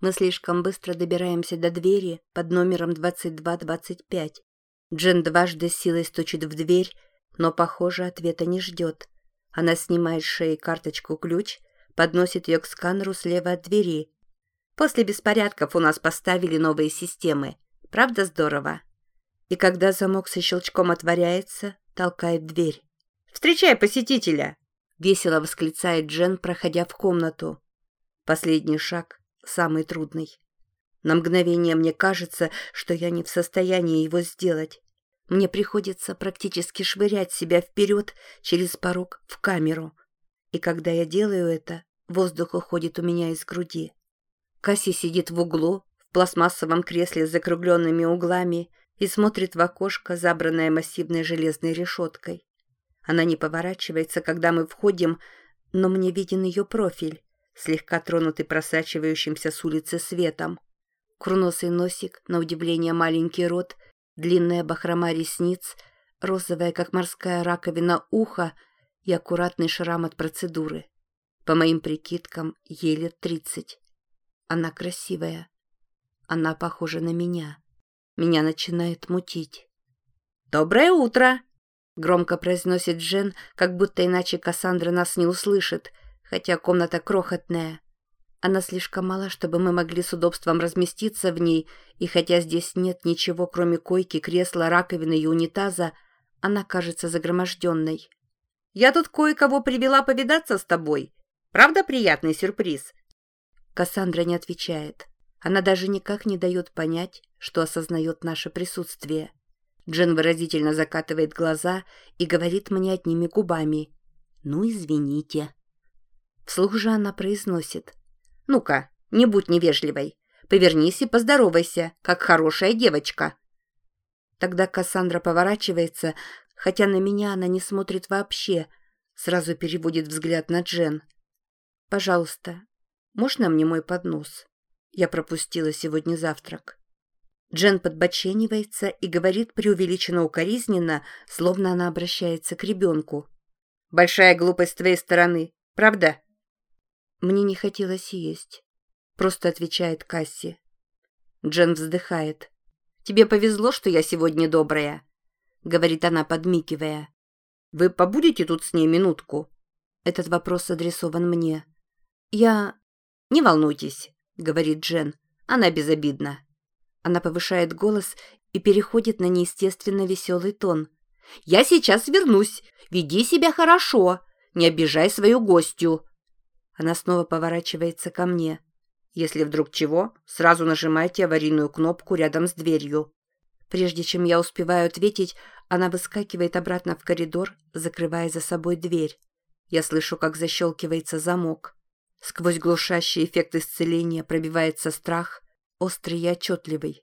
Мы слишком быстро добираемся до двери под номером 2225. Джен дважды силой стучит в дверь, но, похоже, ответа не ждет. Она снимает с шеи карточку-ключ, подносит ее к сканеру слева от двери. После беспорядков у нас поставили новые системы. Правда здорово? И когда замок со щелчком отворяется, толкает дверь. «Встречай посетителя!» — весело восклицает Джен, проходя в комнату. Последний шаг самый трудный. На мгновение мне кажется, что я не в состоянии его сделать. Мне приходится практически швырять себя вперед через порог в камеру. И когда я делаю это, воздух уходит у меня из груди. Касси сидит в углу, в пластмассовом кресле с закругленными углами и смотрит в окошко, забранное массивной железной решеткой. Она не поворачивается, когда мы входим, но мне виден ее профиль, слегка тронутый просачивающимся с улицы светом. Курносый носик, на удивление маленький рот, длинная бахрома ресниц, розовая, как морская раковина, ухо и аккуратный шрам от процедуры. По моим прикидкам, ей лет тридцать. Она красивая. Она похожа на меня. Меня начинает мутить. «Доброе утро!» — громко произносит Джен, как будто иначе Кассандра нас не услышит — хотя комната крохотная. Она слишком мала, чтобы мы могли с удобством разместиться в ней, и хотя здесь нет ничего, кроме койки, кресла, раковины и унитаза, она кажется загроможденной. «Я тут кое-кого привела повидаться с тобой. Правда приятный сюрприз?» Кассандра не отвечает. Она даже никак не дает понять, что осознает наше присутствие. Джен выразительно закатывает глаза и говорит мне одними губами. «Ну, извините». Вслух же она произносит. «Ну-ка, не будь невежливой. Повернись и поздоровайся, как хорошая девочка». Тогда Кассандра поворачивается, хотя на меня она не смотрит вообще, сразу переводит взгляд на Джен. «Пожалуйста, можно мне мой поднос? Я пропустила сегодня завтрак». Джен подбоченивается и говорит преувеличенно укоризненно, словно она обращается к ребенку. «Большая глупость с твоей стороны, правда?» Мне не хотелось есть. Просто отвечает Касси. Джен вздыхает. «Тебе повезло, что я сегодня добрая», — говорит она, подмикивая. «Вы побудете тут с ней минутку?» Этот вопрос адресован мне. «Я...» «Не волнуйтесь», — говорит Джен. «Она безобидна». Она повышает голос и переходит на неестественно веселый тон. «Я сейчас вернусь. Веди себя хорошо. Не обижай свою гостью. Она снова поворачивается ко мне. Если вдруг чего, сразу нажимайте аварийную кнопку рядом с дверью. Прежде чем я успеваю ответить, она выскакивает обратно в коридор, закрывая за собой дверь. Я слышу, как защелкивается замок. Сквозь глушащий эффект исцеления пробивается страх, острый и отчетливый.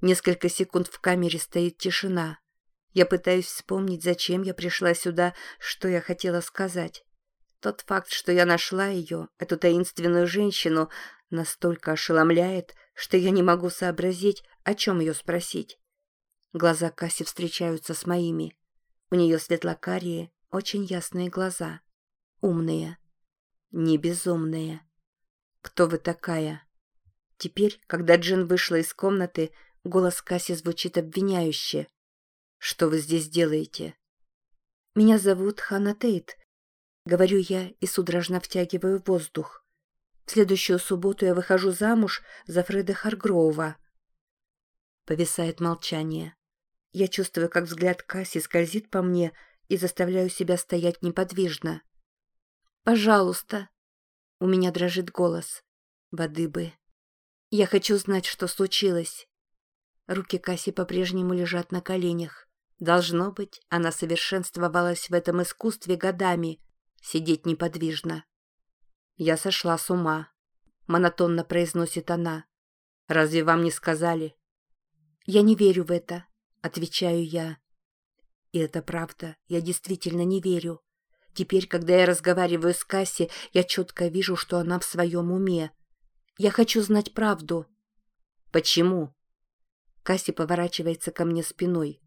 Несколько секунд в камере стоит тишина. Я пытаюсь вспомнить, зачем я пришла сюда, что я хотела сказать. Тот факт, что я нашла ее, эту таинственную женщину, настолько ошеломляет, что я не могу сообразить, о чем ее спросить. Глаза Касси встречаются с моими. У нее светлокарие, очень ясные глаза. Умные. Не безумные. Кто вы такая? Теперь, когда Джин вышла из комнаты, голос Касси звучит обвиняюще. Что вы здесь делаете? Меня зовут Ханна Тейт. Говорю я и судорожно втягиваю воздух. В следующую субботу я выхожу замуж за Фреда Харгроува. Повисает молчание. Я чувствую, как взгляд Касси скользит по мне и заставляю себя стоять неподвижно. «Пожалуйста!» У меня дрожит голос. Воды бы. Я хочу знать, что случилось. Руки Касси по-прежнему лежат на коленях. Должно быть, она совершенствовалась в этом искусстве годами, сидеть неподвижно. «Я сошла с ума», — монотонно произносит она. «Разве вам не сказали?» «Я не верю в это», — отвечаю я. И это правда, я действительно не верю. Теперь, когда я разговариваю с Касси, я четко вижу, что она в своем уме. Я хочу знать правду. «Почему?» Касси поворачивается ко мне спиной.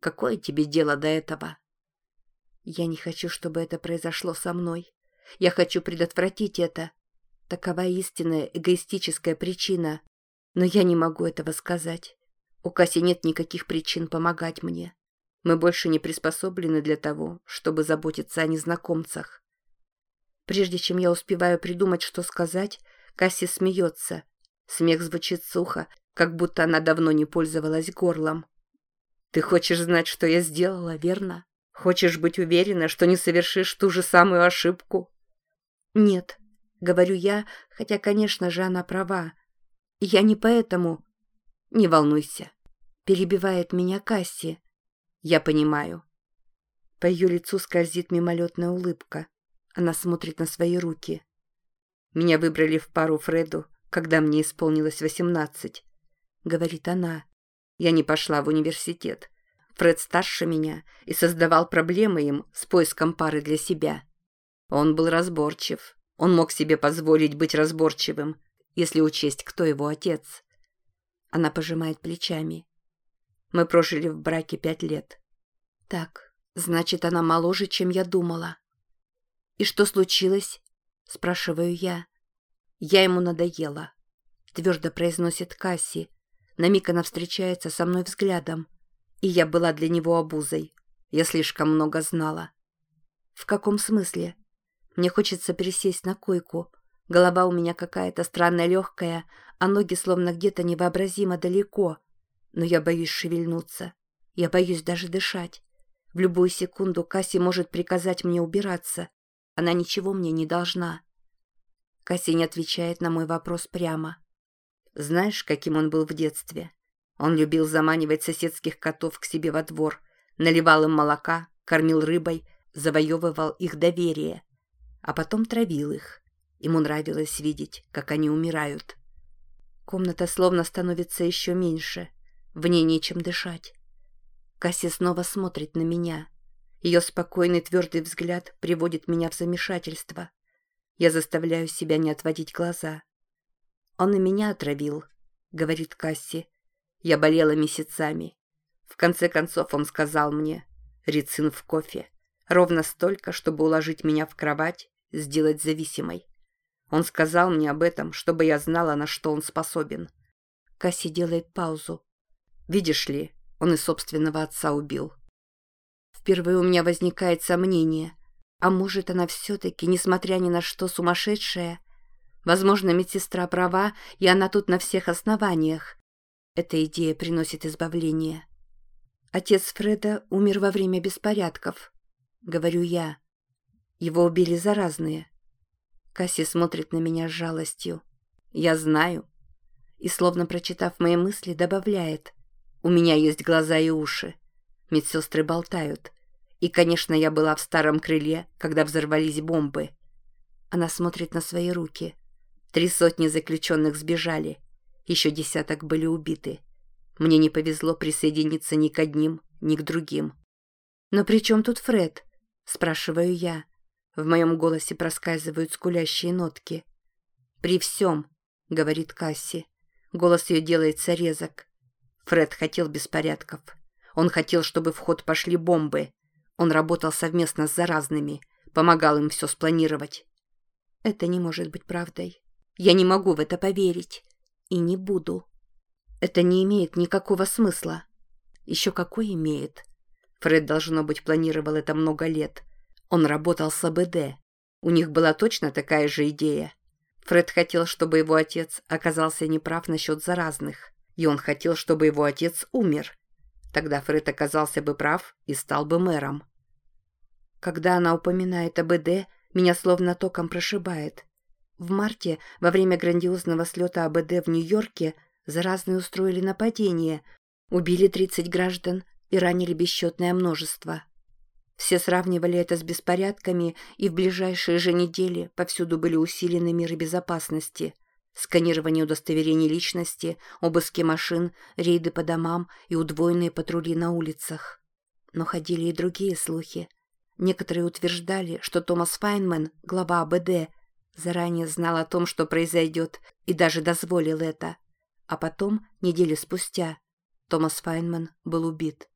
«Какое тебе дело до этого?» Я не хочу, чтобы это произошло со мной. Я хочу предотвратить это. Такова истинная эгоистическая причина. Но я не могу этого сказать. У Касси нет никаких причин помогать мне. Мы больше не приспособлены для того, чтобы заботиться о незнакомцах. Прежде чем я успеваю придумать, что сказать, Касси смеется. Смех звучит сухо, как будто она давно не пользовалась горлом. «Ты хочешь знать, что я сделала, верно? Хочешь быть уверена, что не совершишь ту же самую ошибку?» «Нет», — говорю я, хотя, конечно же, она права. «Я не поэтому...» «Не волнуйся», — перебивает меня Касси. «Я понимаю». По ее лицу скользит мимолетная улыбка. Она смотрит на свои руки. «Меня выбрали в пару Фреду, когда мне исполнилось восемнадцать», — говорит она. «Я не пошла в университет. Фред старше меня и создавал проблемы им с поиском пары для себя. Он был разборчив. Он мог себе позволить быть разборчивым, если учесть, кто его отец. Она пожимает плечами. Мы прожили в браке пять лет. Так, значит, она моложе, чем я думала. И что случилось? Спрашиваю я. Я ему надоела. Твердо произносит Касси. На миг она встречается со мной взглядом. И я была для него обузой. Я слишком много знала. В каком смысле? Мне хочется пересесть на койку. Голова у меня какая-то странно легкая, а ноги словно где-то невообразимо далеко. Но я боюсь шевельнуться. Я боюсь даже дышать. В любую секунду Касси может приказать мне убираться. Она ничего мне не должна. Касси не отвечает на мой вопрос прямо. Знаешь, каким он был в детстве? Он любил заманивать соседских котов к себе во двор, наливал им молока, кормил рыбой, завоевывал их доверие, а потом травил их. Ему нравилось видеть, как они умирают. Комната словно становится еще меньше. В ней нечем дышать. Касси снова смотрит на меня. Ее спокойный твердый взгляд приводит меня в замешательство. Я заставляю себя не отводить глаза. «Он и меня отравил», — говорит Касси. «Я болела месяцами. В конце концов он сказал мне, рицин в кофе, ровно столько, чтобы уложить меня в кровать, сделать зависимой. Он сказал мне об этом, чтобы я знала, на что он способен. Касси делает паузу. Видишь ли, он и собственного отца убил. Впервые у меня возникает сомнение. А может, она все-таки, несмотря ни на что, сумасшедшая? Возможно, медсестра права, и она тут на всех основаниях. Эта идея приносит избавление. Отец Фреда умер во время беспорядков. Говорю я. Его убили заразные. Касси смотрит на меня с жалостью. Я знаю. И, словно прочитав мои мысли, добавляет. У меня есть глаза и уши. Медсестры болтают. И, конечно, я была в старом крыле, когда взорвались бомбы. Она смотрит на свои руки. Три сотни заключенных сбежали. Еще десяток были убиты. Мне не повезло присоединиться ни к одним, ни к другим. «Но при чем тут Фред?» – спрашиваю я. В моем голосе проскальзывают скулящие нотки. «При всем», — говорит Касси. Голос ее делается резок. Фред хотел беспорядков. Он хотел, чтобы в ход пошли бомбы. Он работал совместно с заразными, помогал им все спланировать. Это не может быть правдой. Я не могу в это поверить. И не буду. Это не имеет никакого смысла. Еще какой имеет? Фред, должно быть, планировал это много лет. Он работал с АБД. У них была точно такая же идея. Фред хотел, чтобы его отец оказался неправ насчет заразных, и он хотел, чтобы его отец умер. Тогда Фред оказался бы прав и стал бы мэром. Когда она упоминает АБД, меня словно током прошибает. В марте, во время грандиозного слета АБД в Нью-Йорке, заразные устроили нападение, убили 30 граждан и ранили бесчетное множество. Все сравнивали это с беспорядками, и в ближайшие же недели повсюду были усилены меры безопасности. Сканирование удостоверений личности, обыски машин, рейды по домам и удвоенные патрули на улицах. Но ходили и другие слухи. Некоторые утверждали, что Томас Файнман, глава АБД, заранее знал о том, что произойдет, и даже дозволил это. А потом, неделю спустя, Томас Файнман был убит.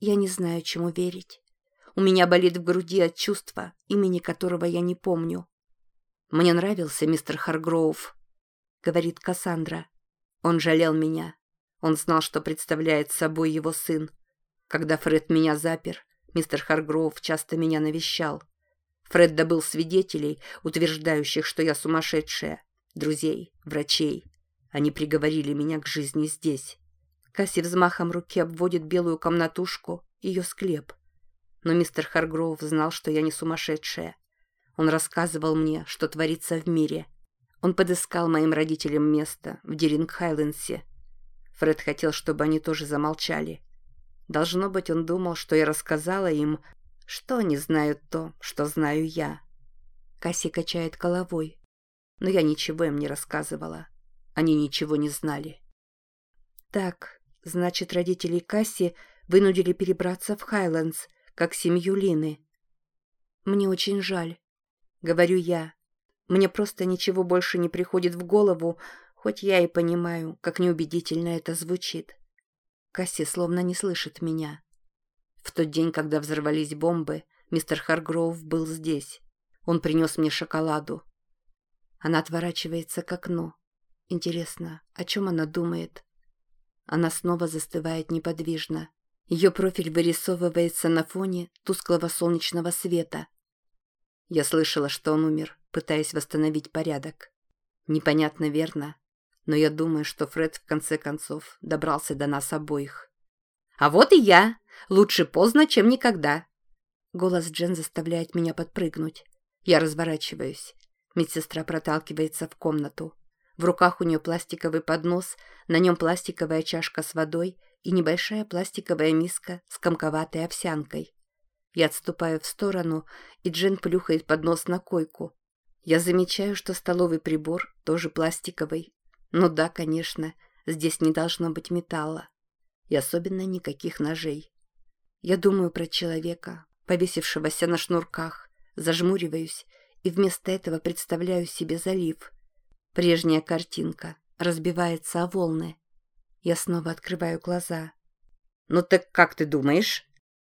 Я не знаю, чему верить. У меня болит в груди от чувства, имени которого я не помню. «Мне нравился мистер Харгроув», — говорит Кассандра. «Он жалел меня. Он знал, что представляет собой его сын. Когда Фред меня запер, мистер Харгроув часто меня навещал. Фред добыл свидетелей, утверждающих, что я сумасшедшая, друзей, врачей. Они приговорили меня к жизни здесь. Касси взмахом руки обводит белую комнатушку, ее склеп. Но мистер Харгроув знал, что я не сумасшедшая. Он рассказывал мне, что творится в мире. Он подыскал моим родителям место в Диринг-Хайленсе. Фред хотел, чтобы они тоже замолчали. Должно быть, он думал, что я рассказала им, что они знают то, что знаю я. Касси качает головой. Но я ничего им не рассказывала. Они ничего не знали. Так, значит, родители Касси вынудили перебраться в Хайлендс, как семью Лины. Мне очень жаль. Говорю я. Мне просто ничего больше не приходит в голову, хоть я и понимаю, как неубедительно это звучит. Касси словно не слышит меня. В тот день, когда взорвались бомбы, мистер Харгроув был здесь. Он принес мне шоколаду. Она отворачивается к окну. Интересно, о чем она думает? Она снова застывает неподвижно. Ее профиль вырисовывается на фоне тусклого солнечного света. Я слышала, что он умер, пытаясь восстановить порядок. Непонятно верно, но я думаю, что Фред в конце концов добрался до нас обоих. «А вот и я! Лучше поздно, чем никогда!» Голос Джен заставляет меня подпрыгнуть. Я разворачиваюсь. Медсестра проталкивается в комнату. В руках у нее пластиковый поднос, на нем пластиковая чашка с водой и небольшая пластиковая миска с комковатой овсянкой. Я отступаю в сторону, и Джен плюхает поднос на койку. Я замечаю, что столовый прибор тоже пластиковый. Ну да, конечно, здесь не должно быть металла. И особенно никаких ножей. Я думаю про человека, повесившегося на шнурках, зажмуриваюсь и вместо этого представляю себе залив. Прежняя картинка разбивается о волны. Я снова открываю глаза. «Ну так как ты думаешь?»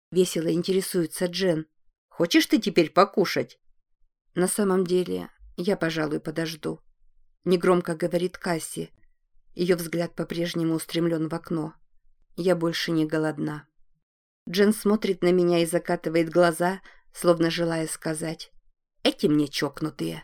Весело интересуется Джен. «Хочешь ты теперь покушать?» «На самом деле, я, пожалуй, подожду», — негромко говорит Касси. Ее взгляд по-прежнему устремлен в окно. «Я больше не голодна». Джен смотрит на меня и закатывает глаза, словно желая сказать «Эти мне чокнутые».